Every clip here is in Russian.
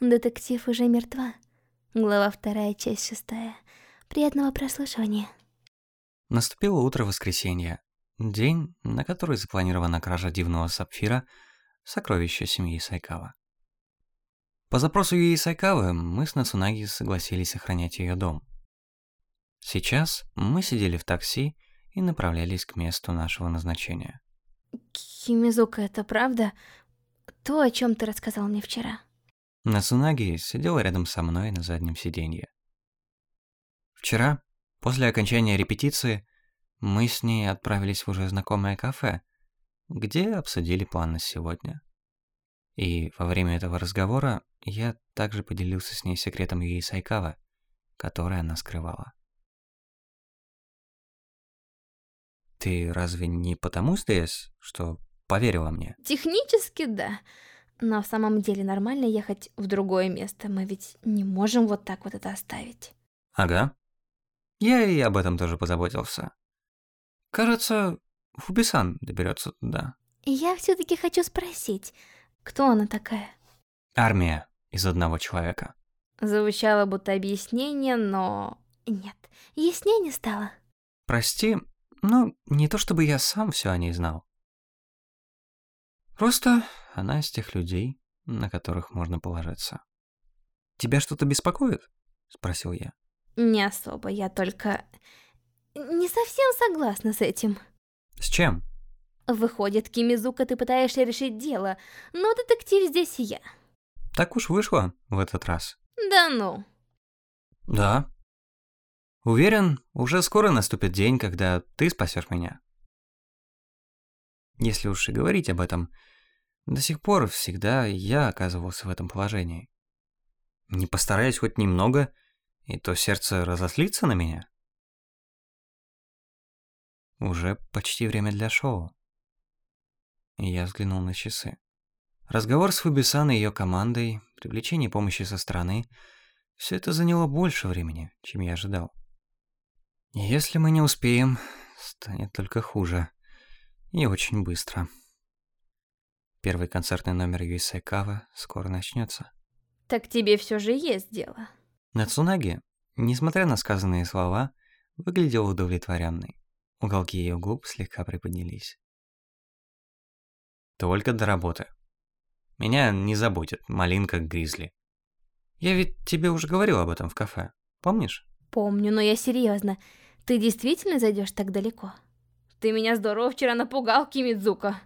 Детектив уже мертва. Глава вторая, часть шестая. Приятного прослушивания. Наступило утро воскресенья. День, на который запланирована кража дивного сапфира, сокровища семьи Сайкава. По запросу Юи Сайкавы мы с Нацунаги согласились охранять ее дом. Сейчас мы сидели в такси и направлялись к месту нашего назначения. Химизука, это правда? То, о чем ты рассказал мне вчера. Нацунаги сидела рядом со мной на заднем сиденье. Вчера, после окончания репетиции, мы с ней отправились в уже знакомое кафе, где обсудили план на сегодня. И во время этого разговора я также поделился с ней секретом Юи Сайкава, который она скрывала. Ты разве не потому здесь, что поверила мне? Технически да. В самом деле нормально ехать в другое место. Мы ведь не можем вот так вот это оставить. Ага. Я и об этом тоже позаботился. Кажется, Фубисан доберется туда. Я все-таки хочу спросить, кто она такая? Армия из одного человека. Звучало будто объяснение, но... Нет, яснее не стало. Прости, но не то чтобы я сам все о ней знал. Просто она из тех людей, на которых можно положиться. «Тебя что-то беспокоит?» – спросил я. Не особо, я только... Не совсем согласна с этим. С чем? Выходит, Кимизука, ты пытаешься решить дело, но детектив здесь я. Так уж вышло в этот раз. Да ну. Да. Уверен, уже скоро наступит день, когда ты спасешь меня. Если уж и говорить об этом, до сих пор всегда я оказывался в этом положении. Не постараюсь хоть немного, и то сердце разослится на меня. Уже почти время для шоу. Я взглянул на часы. Разговор с Фубисан и ее командой, привлечение помощи со стороны – все это заняло больше времени, чем я ожидал. Если мы не успеем, станет только хуже. И очень быстро. Первый концертный номер Юисай Кава скоро начнется. Так тебе все же есть дело. Нацунаги, несмотря на сказанные слова, выглядел удовлетворенной. Уголки ее губ слегка приподнялись. Только до работы. Меня не заботит малинка Гризли. Я ведь тебе уже говорил об этом в кафе, помнишь? Помню, но я серьезно. Ты действительно зайдешь так далеко? Ты меня здорово вчера напугал, Кимидзука.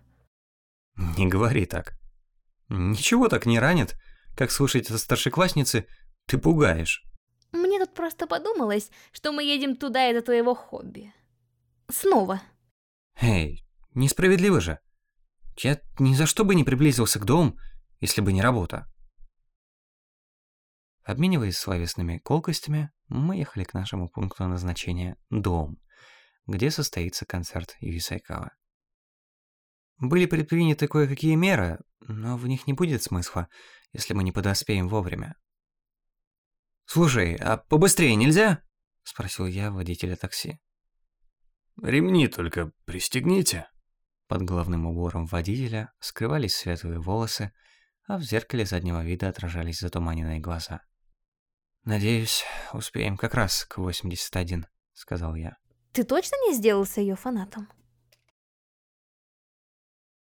Не говори так. Ничего так не ранит, как слушать от старшеклассницы «ты пугаешь». Мне тут просто подумалось, что мы едем туда из-за твоего хобби. Снова. Эй, несправедливо же. Я ни за что бы не приблизился к дому, если бы не работа. Обмениваясь словесными колкостями, мы ехали к нашему пункту назначения «Дом», где состоится концерт Юисайкава. Были предприняты кое-какие меры, но в них не будет смысла, если мы не подоспеем вовремя. «Слушай, а побыстрее нельзя?» – спросил я водителя такси. «Ремни только пристегните». Под головным убором водителя скрывались светлые волосы, а в зеркале заднего вида отражались затуманенные глаза. «Надеюсь, успеем как раз к 81», — сказал я. Ты точно не сделался ее фанатом?